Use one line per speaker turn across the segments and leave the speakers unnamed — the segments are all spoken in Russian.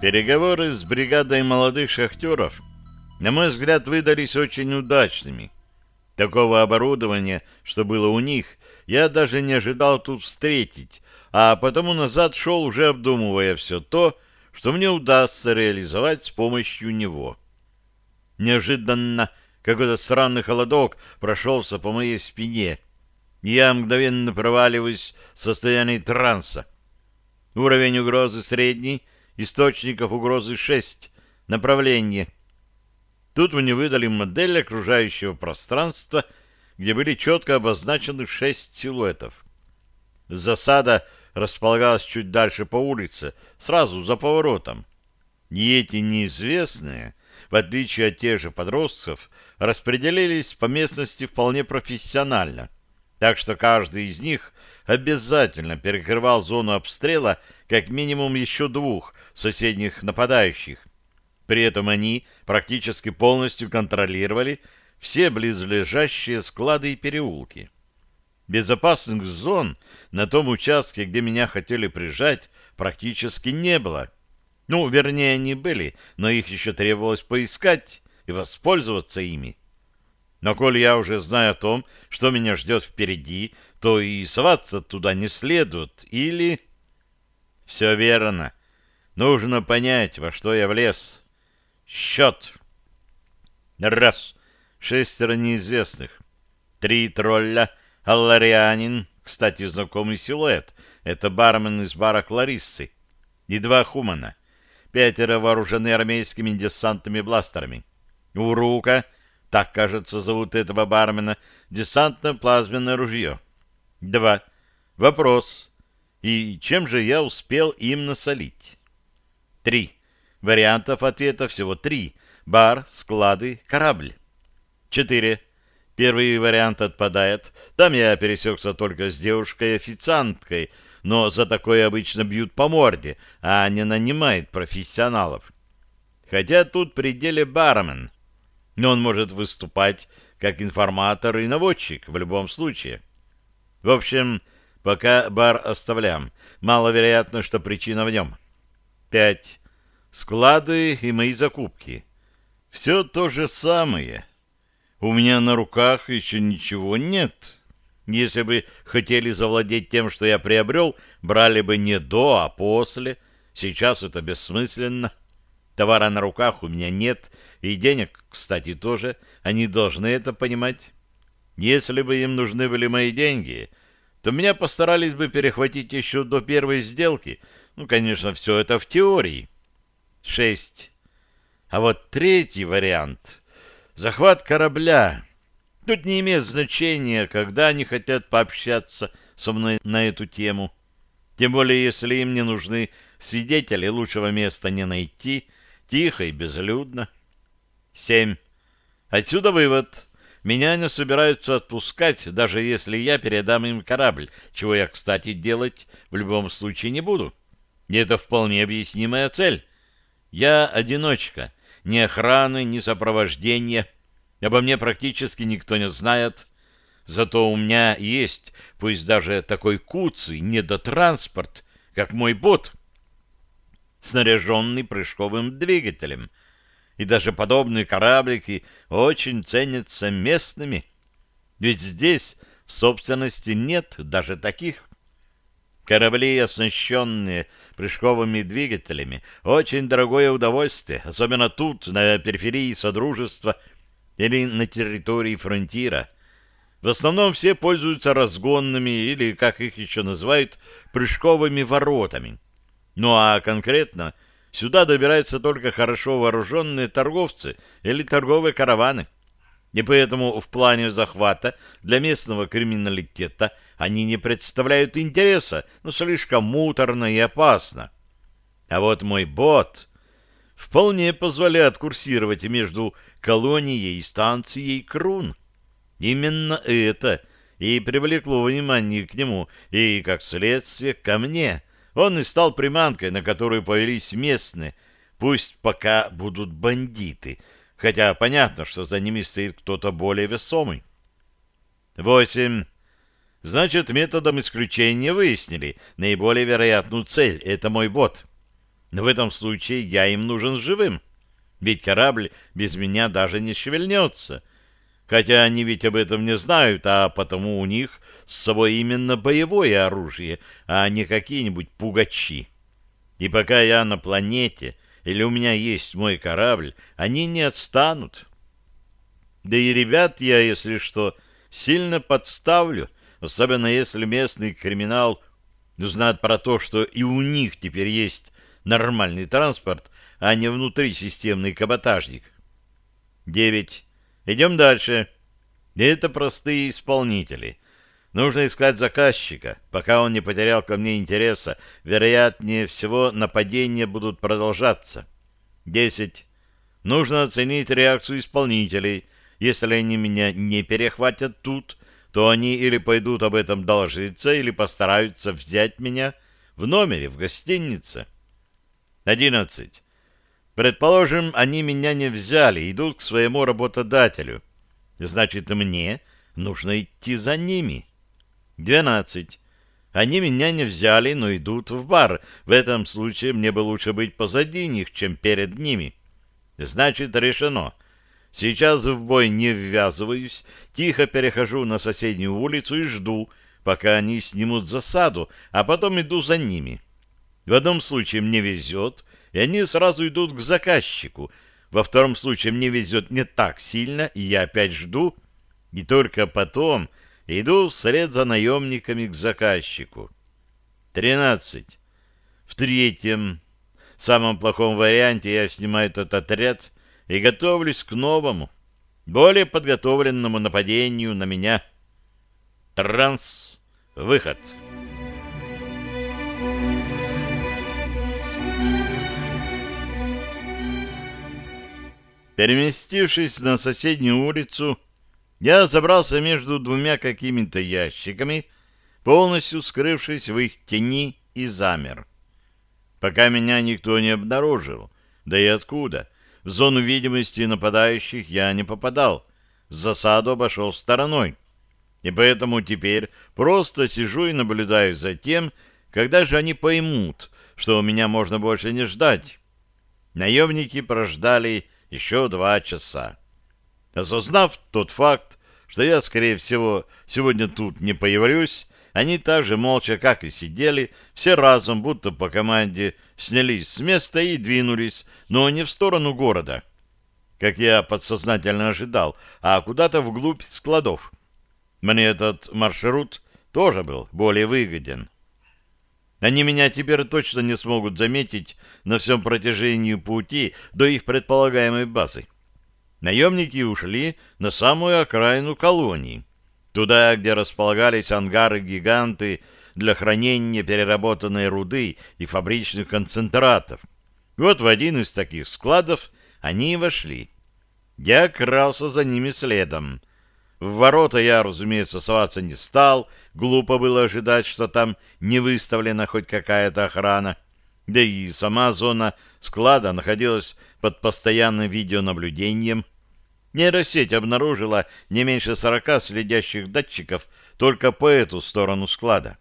Переговоры с бригадой молодых шахтеров, на мой взгляд, выдались очень удачными. Такого оборудования, что было у них, я даже не ожидал тут встретить, а потому назад шел, уже обдумывая все то, что мне удастся реализовать с помощью него. Неожиданно какой-то странный холодок прошелся по моей спине, и я мгновенно проваливаюсь в состояние транса. Уровень угрозы средний — источников угрозы 6, направление. Тут мне выдали модель окружающего пространства, где были четко обозначены шесть силуэтов. Засада располагалась чуть дальше по улице, сразу за поворотом. И эти неизвестные, в отличие от тех же подростков, распределились по местности вполне профессионально, так что каждый из них обязательно перекрывал зону обстрела как минимум еще двух соседних нападающих. При этом они практически полностью контролировали все близлежащие склады и переулки. Безопасных зон на том участке, где меня хотели прижать, практически не было. Ну, вернее, они были, но их еще требовалось поискать и воспользоваться ими. Но коль я уже знаю о том, что меня ждет впереди, то и соваться туда не следует, или... Все верно. Нужно понять, во что я влез. Счет. Раз. Шестеро неизвестных. Три тролля. Алларианин. Кстати, знакомый силуэт. Это бармен из бара Клариссы. И два хумана. Пятеро вооружены армейскими десантными бластерами. Урука. Так, кажется, зовут этого бармена. Десантно-плазменное ружье. Два. Вопрос. И чем же я успел им насолить? Три. Вариантов ответа всего три. Бар, склады, корабль. Четыре. Первый вариант отпадает. Там я пересекся только с девушкой-официанткой, но за такое обычно бьют по морде, а не нанимает профессионалов. Хотя тут при деле бармен. Но он может выступать как информатор и наводчик в любом случае. В общем, пока бар оставляем. Маловероятно, что причина в нем. Пять. Склады и мои закупки. Все то же самое. У меня на руках еще ничего нет. Если бы хотели завладеть тем, что я приобрел, брали бы не до, а после. Сейчас это бессмысленно. Товара на руках у меня нет, и денег, кстати, тоже. Они должны это понимать. Если бы им нужны были мои деньги, то меня постарались бы перехватить еще до первой сделки — ну, конечно, все это в теории. Шесть. А вот третий вариант — захват корабля. Тут не имеет значения, когда они хотят пообщаться со мной на эту тему. Тем более, если им не нужны свидетели, лучшего места не найти, тихо и безлюдно. Семь. Отсюда вывод. Меня не собираются отпускать, даже если я передам им корабль, чего я, кстати, делать в любом случае не буду. Это вполне объяснимая цель. Я одиночка, ни охраны, ни сопровождения. Обо мне практически никто не знает. Зато у меня есть, пусть даже такой куцый недотранспорт, как мой бот, снаряженный прыжковым двигателем. И даже подобные кораблики очень ценятся местными. Ведь здесь в собственности нет даже таких. Корабли, оснащенные прыжковыми двигателями, очень дорогое удовольствие, особенно тут, на периферии Содружества или на территории фронтира. В основном все пользуются разгонными или, как их еще называют, прыжковыми воротами. Ну а конкретно сюда добираются только хорошо вооруженные торговцы или торговые караваны. И поэтому в плане захвата для местного криминалитета – они не представляют интереса, но слишком муторно и опасно. А вот мой бот вполне позволяет курсировать между колонией и станцией Крун. Именно это и привлекло внимание к нему, и, как следствие, ко мне. Он и стал приманкой, на которую повелись местные, пусть пока будут бандиты, хотя понятно, что за ними стоит кто-то более весомый. Восемь. Значит, методом исключения выяснили наиболее вероятную цель — это мой бот. Но в этом случае я им нужен живым. Ведь корабль без меня даже не шевельнется. Хотя они ведь об этом не знают, а потому у них с собой именно боевое оружие, а не какие-нибудь пугачи. И пока я на планете или у меня есть мой корабль, они не отстанут. Да и ребят я, если что, сильно подставлю, особенно если местный криминал узнает про то, что и у них теперь есть нормальный транспорт, а не внутрисистемный каботажник. 9. Идем дальше. Это простые исполнители. Нужно искать заказчика, пока он не потерял ко мне интереса. Вероятнее всего, нападения будут продолжаться. 10. Нужно оценить реакцию исполнителей. Если они меня не перехватят тут, то они или пойдут об этом доложиться, или постараются взять меня в номере в гостинице. 11. Предположим, они меня не взяли, идут к своему работодателю. Значит, мне нужно идти за ними. 12. Они меня не взяли, но идут в бар. В этом случае мне бы лучше быть позади них, чем перед ними. Значит, решено. Сейчас в бой не ввязываюсь, тихо перехожу на соседнюю улицу и жду, пока они снимут засаду, а потом иду за ними. В одном случае мне везет, и они сразу идут к заказчику. Во втором случае мне везет не так сильно, и я опять жду, и только потом иду вслед за наемниками к заказчику. 13. В третьем, самом плохом варианте, я снимаю этот отряд и готовлюсь к новому, более подготовленному нападению на меня. Транс. Выход. Переместившись на соседнюю улицу, я забрался между двумя какими-то ящиками, полностью скрывшись в их тени, и замер. Пока меня никто не обнаружил, да и откуда, в зону видимости нападающих я не попадал, засаду обошел стороной, и поэтому теперь просто сижу и наблюдаю за тем, когда же они поймут, что у меня можно больше не ждать. Наемники прождали еще два часа. Осознав тот факт, что я, скорее всего, сегодня тут не появлюсь, они так же молча, как и сидели, все разом, будто по команде, снялись с места и двинулись, но не в сторону города, как я подсознательно ожидал, а куда-то вглубь складов. Мне этот маршрут тоже был более выгоден. Они меня теперь точно не смогут заметить на всем протяжении пути до их предполагаемой базы. Наемники ушли на самую окраину колонии, туда, где располагались ангары-гиганты для хранения переработанной руды и фабричных концентратов. вот в один из таких складов они вошли. Я крался за ними следом. В ворота я, разумеется, соваться не стал, глупо было ожидать, что там не выставлена хоть какая-то охрана. Да и сама зона склада находилась под постоянным видеонаблюдением. Нейросеть обнаружила не меньше сорока следящих датчиков только по эту сторону склада.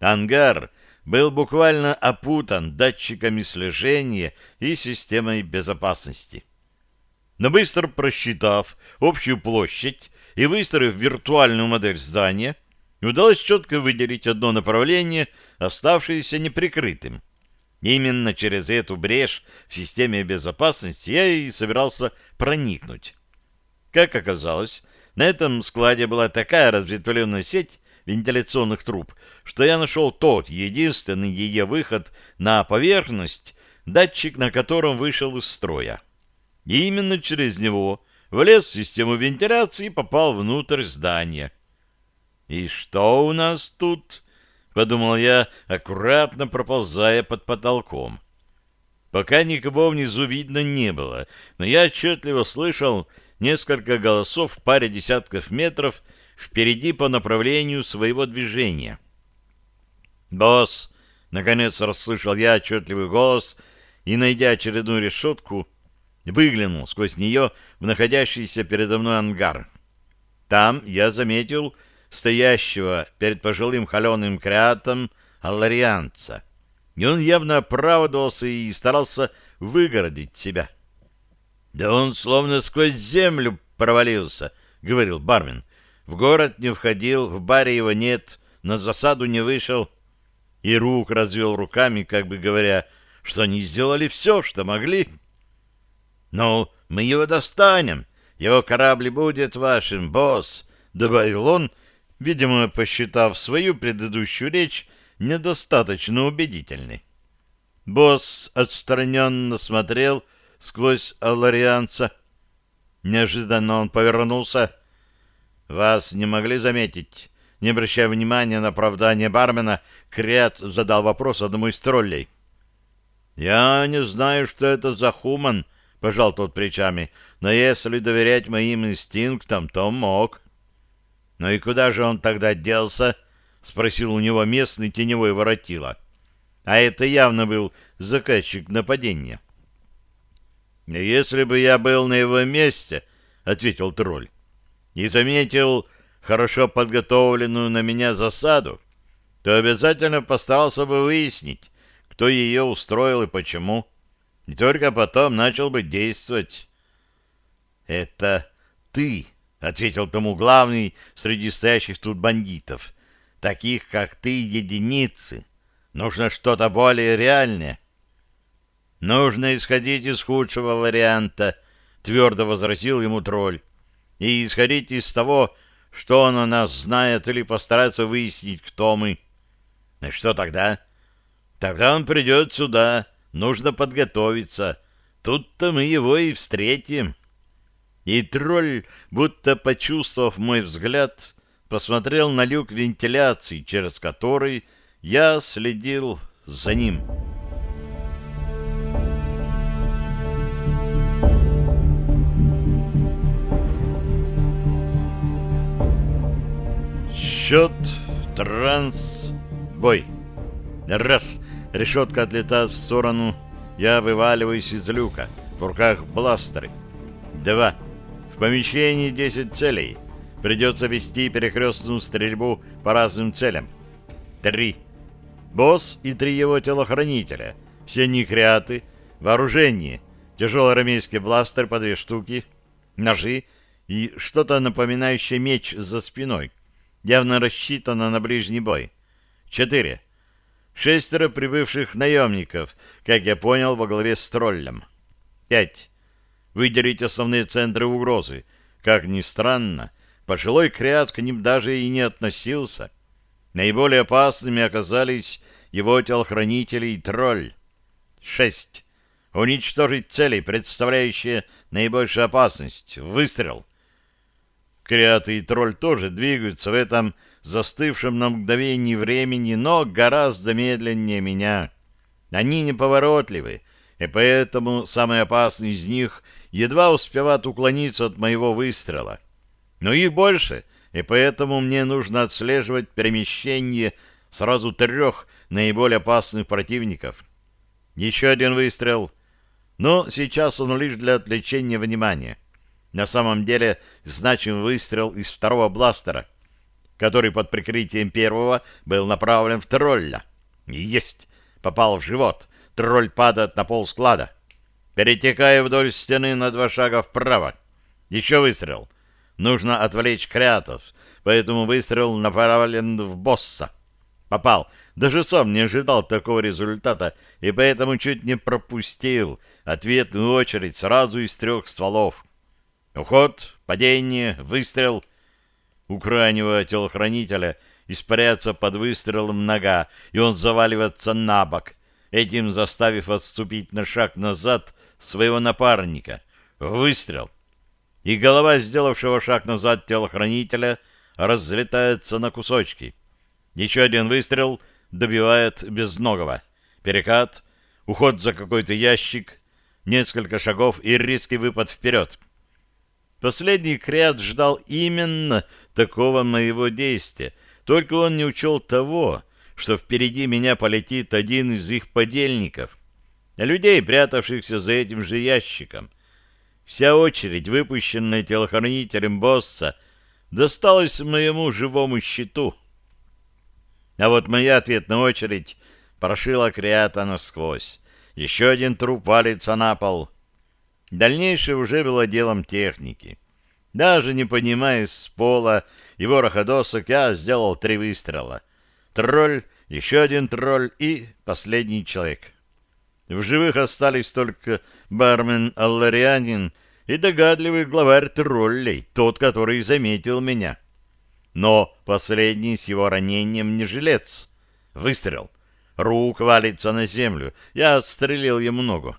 Ангар был буквально опутан датчиками слежения и системой безопасности. Но быстро просчитав общую площадь и выстроив виртуальную модель здания, удалось четко выделить одно направление, оставшееся неприкрытым. Именно через эту брешь в системе безопасности я и собирался проникнуть. Как оказалось, на этом складе была такая разветвленная сеть вентиляционных труб, что я нашел тот единственный ее выход на поверхность, датчик на котором вышел из строя. И именно через него влез в систему вентиляции и попал внутрь здания. «И что у нас тут?» — подумал я, аккуратно проползая под потолком. Пока никого внизу видно не было, но я отчетливо слышал несколько голосов в паре десятков метров впереди по направлению своего движения. «Босс!» — наконец расслышал я отчетливый голос и, найдя очередную решетку, выглянул сквозь нее в находящийся передо мной ангар. Там я заметил стоящего перед пожилым холеным креатом алларианца. и он явно оправдывался и старался выгородить себя. «Да он словно сквозь землю провалился», — говорил бармен. «В город не входил, в баре его нет, на засаду не вышел». И рук развел руками, как бы говоря, что они сделали все, что могли. «Ну, мы его достанем. Его корабль будет вашим, босс», — добавил он, видимо, посчитав свою предыдущую речь недостаточно убедительной. Босс отстраненно смотрел сквозь аларианца. Неожиданно он повернулся. «Вас не могли заметить?» Не обращая внимания на оправдание бармена, Крет задал вопрос одному из троллей. «Я не знаю, что это за хуман», — пожал тот плечами, «но если доверять моим инстинктам, то мог». «Ну и куда же он тогда делся?» — спросил у него местный теневой воротила. А это явно был заказчик нападения. «Если бы я был на его месте», — ответил тролль, — «и заметил хорошо подготовленную на меня засаду, то обязательно постарался бы выяснить, кто ее устроил и почему, и только потом начал бы действовать. «Это ты», — ответил тому главный среди стоящих тут бандитов. «Таких, как ты, единицы. Нужно что-то более реальное». «Нужно исходить из худшего варианта», — твердо возразил ему тролль, «и исходить из того, что он о нас знает, или постараться выяснить, кто мы». И что тогда? Тогда он придет сюда. Нужно подготовиться. Тут-то мы его и встретим. И тролль, будто почувствовав мой взгляд, посмотрел на люк вентиляции, через который я следил за ним. Счет транс Бой. Раз. Решетка отлетает в сторону. Я вываливаюсь из люка. В руках бластеры. Два. В помещении 10 целей. Придется вести перекрестную стрельбу по разным целям. Три. Босс и три его телохранителя. Все некреаты. Вооружение. Тяжелый армейский бластер по две штуки. Ножи и что-то напоминающее меч за спиной. Явно рассчитано на ближний бой. Четыре. Шестеро прибывших наемников, как я понял, во главе с троллем. Пять. Выделить основные центры угрозы. Как ни странно, пожилой крят к ним даже и не относился. Наиболее опасными оказались его телохранители и тролль. Шесть. Уничтожить цели, представляющие наибольшую опасность. Выстрел. Креаты и тролль тоже двигаются в этом застывшем на мгновение времени, но гораздо медленнее меня. Они неповоротливы, и поэтому самый опасный из них едва успевает уклониться от моего выстрела. Но их больше, и поэтому мне нужно отслеживать перемещение сразу трех наиболее опасных противников. Еще один выстрел, но сейчас он лишь для отвлечения внимания. На самом деле значим выстрел из второго бластера, который под прикрытием первого был направлен в тролля. Есть! Попал в живот. Тролль падает на пол склада. Перетекая вдоль стены на два шага вправо. Еще выстрел. Нужно отвлечь крятов, поэтому выстрел направлен в босса. Попал. Даже сам не ожидал такого результата, и поэтому чуть не пропустил ответную очередь сразу из трех стволов. Уход, падение, выстрел — у крайнего телохранителя испаряется под выстрелом нога, и он заваливается на бок, этим заставив отступить на шаг назад своего напарника. Выстрел. И голова сделавшего шаг назад телохранителя разлетается на кусочки. Еще один выстрел добивает безногого. Перекат, уход за какой-то ящик, несколько шагов и резкий выпад вперед. Последний крят ждал именно такого моего действия, только он не учел того, что впереди меня полетит один из их подельников, людей, прятавшихся за этим же ящиком. Вся очередь, выпущенная телохранителем босса, досталась моему живому щиту. А вот моя ответная очередь прошила Криата насквозь. Еще один труп валится на пол. Дальнейшее уже было делом техники. Даже не поднимаясь с пола и вороха досок, я сделал три выстрела. Тролль, еще один тролль и последний человек. В живых остались только бармен Алларианин и догадливый главарь троллей, тот, который заметил меня. Но последний с его ранением не жилец. Выстрел. Рук валится на землю. Я отстрелил ему ногу.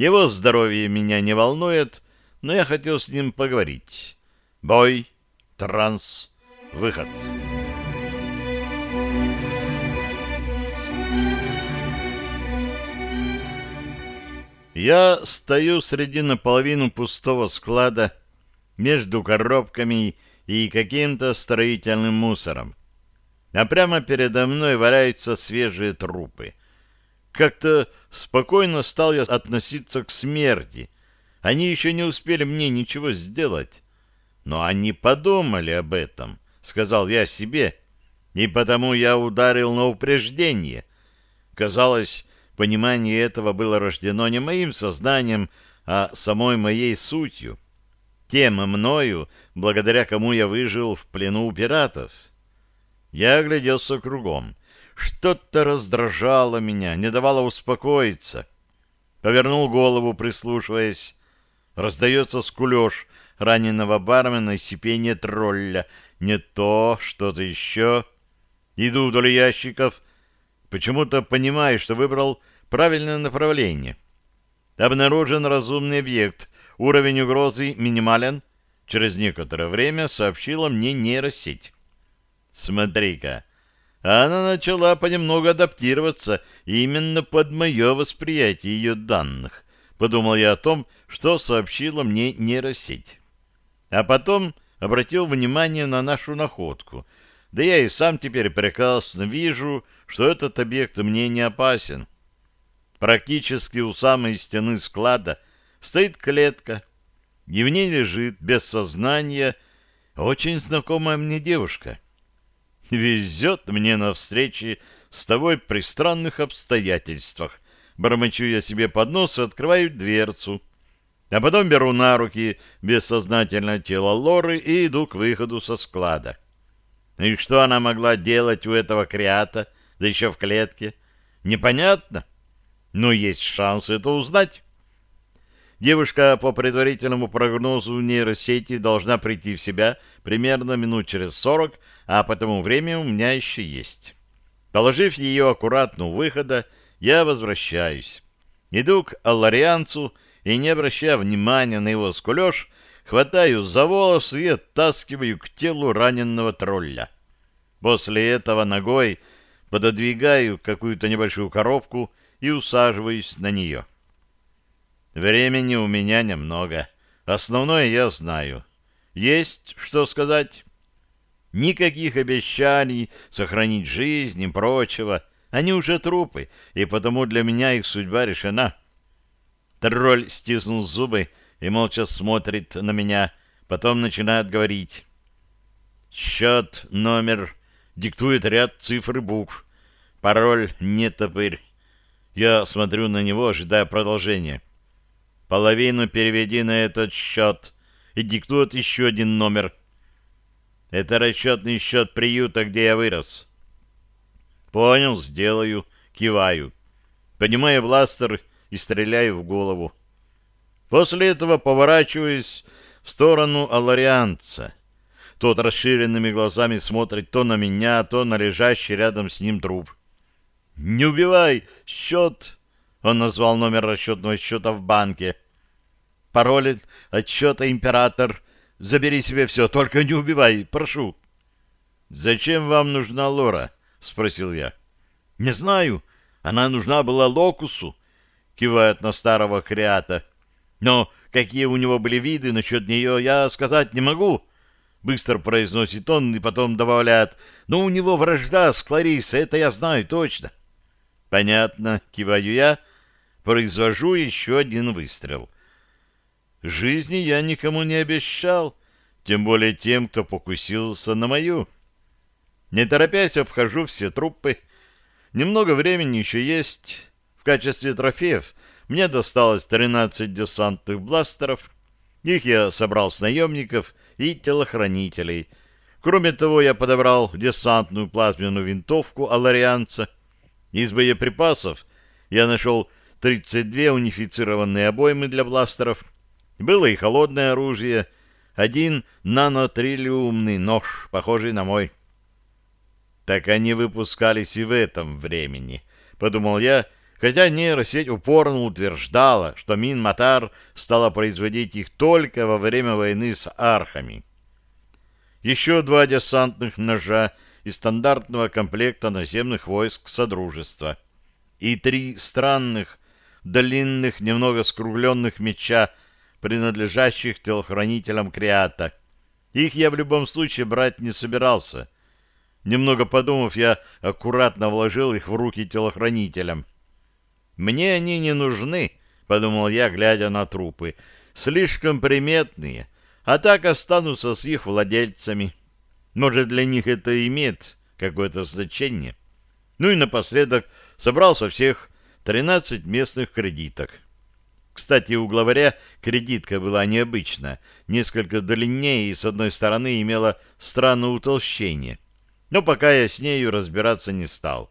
Его здоровье меня не волнует, но я хотел с ним поговорить. Бой, транс, выход. Я стою среди наполовину пустого склада между коробками и каким-то строительным мусором. А прямо передо мной валяются свежие трупы. Как-то спокойно стал я относиться к смерти. Они еще не успели мне ничего сделать. Но они подумали об этом, сказал я себе, и потому я ударил на упреждение. Казалось, понимание этого было рождено не моим сознанием, а самой моей сутью. Тем мною, благодаря кому я выжил в плену у пиратов. Я огляделся кругом. Что-то раздражало меня, не давало успокоиться. Повернул голову, прислушиваясь. Раздается скулеж раненого бармена и сипение тролля. Не то, что-то еще. Иду вдоль ящиков. Почему-то понимаю, что выбрал правильное направление. Обнаружен разумный объект. Уровень угрозы минимален. Через некоторое время сообщила мне нейросеть. Смотри-ка, она начала понемногу адаптироваться именно под мое восприятие ее данных. Подумал я о том, что сообщила мне нейросеть. А потом обратил внимание на нашу находку. Да я и сам теперь прекрасно вижу, что этот объект мне не опасен. Практически у самой стены склада стоит клетка, и в ней лежит без сознания очень знакомая мне девушка — Везет мне на встрече с тобой при странных обстоятельствах. Бормочу я себе под нос и открываю дверцу. А потом беру на руки бессознательное тело Лоры и иду к выходу со склада. И что она могла делать у этого креата, да еще в клетке? Непонятно. Но есть шанс это узнать. Девушка по предварительному прогнозу нейросети должна прийти в себя примерно минут через сорок, а по тому времени у меня еще есть. Положив ее аккуратно у выхода, я возвращаюсь. Иду к алларианцу и, не обращая внимания на его скулеж, хватаю за волосы и оттаскиваю к телу раненого тролля. После этого ногой пододвигаю какую-то небольшую коробку и усаживаюсь на нее. Времени у меня немного. Основное я знаю. Есть что сказать? Никаких обещаний сохранить жизнь и прочего. Они уже трупы, и потому для меня их судьба решена. Тролль стиснул зубы и молча смотрит на меня, потом начинает говорить. Счет, номер, диктует ряд цифр и букв. Пароль не топырь. Я смотрю на него, ожидая продолжения. Половину переведи на этот счет и диктует еще один номер — это расчетный счет приюта, где я вырос. Понял, сделаю, киваю. Поднимаю бластер и стреляю в голову. После этого поворачиваюсь в сторону аларианца. Тот расширенными глазами смотрит то на меня, то на лежащий рядом с ним труп. «Не убивай! Счет!» Он назвал номер расчетного счета в банке. Пароль отчета «Император» Забери себе все, только не убивай, прошу. — Зачем вам нужна Лора? — спросил я. — Не знаю. Она нужна была Локусу, — кивает на старого креата. — Но какие у него были виды насчет нее, я сказать не могу. Быстро произносит он и потом добавляет. Но у него вражда с Кларисой, это я знаю точно. — Понятно, киваю я, произвожу еще один выстрел — Жизни я никому не обещал, тем более тем, кто покусился на мою. Не торопясь, обхожу все трупы. немного времени еще есть. В качестве трофеев мне досталось 13 десантных бластеров. Их я собрал с наемников и телохранителей. Кроме того, я подобрал десантную плазменную винтовку Аларианца. Из боеприпасов я нашел 32 унифицированные обоймы для бластеров. Было и холодное оружие, один нанотриллиумный нож, похожий на мой. Так они выпускались и в этом времени, подумал я, хотя нейросеть упорно утверждала, что Мин-Матар стала производить их только во время войны с архами. Еще два десантных ножа из стандартного комплекта наземных войск Содружества и три странных, длинных, немного скругленных меча, принадлежащих телохранителям Креата. Их я в любом случае брать не собирался — Немного подумав, я аккуратно вложил их в руки телохранителям. «Мне они не нужны», — подумал я, глядя на трупы. «Слишком приметные, а так останутся с их владельцами. Может, для них это имеет какое-то значение». Ну и напоследок собрал со всех 13 местных кредиток. Кстати, у главаря кредитка была необычна, несколько длиннее и с одной стороны имела странное утолщение — но пока я с нею разбираться не стал.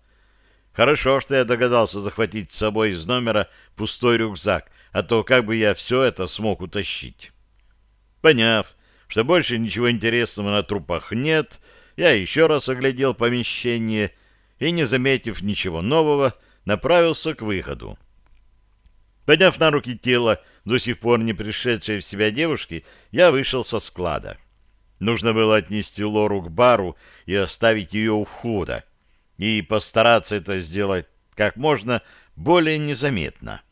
Хорошо, что я догадался захватить с собой из номера пустой рюкзак, а то как бы я все это смог утащить. Поняв, что больше ничего интересного на трупах нет, я еще раз оглядел помещение и, не заметив ничего нового, направился к выходу. Подняв на руки тело до сих пор не пришедшей в себя девушки, я вышел со склада. Нужно было отнести Лору к бару и оставить ее у входа, и постараться это сделать как можно более незаметно.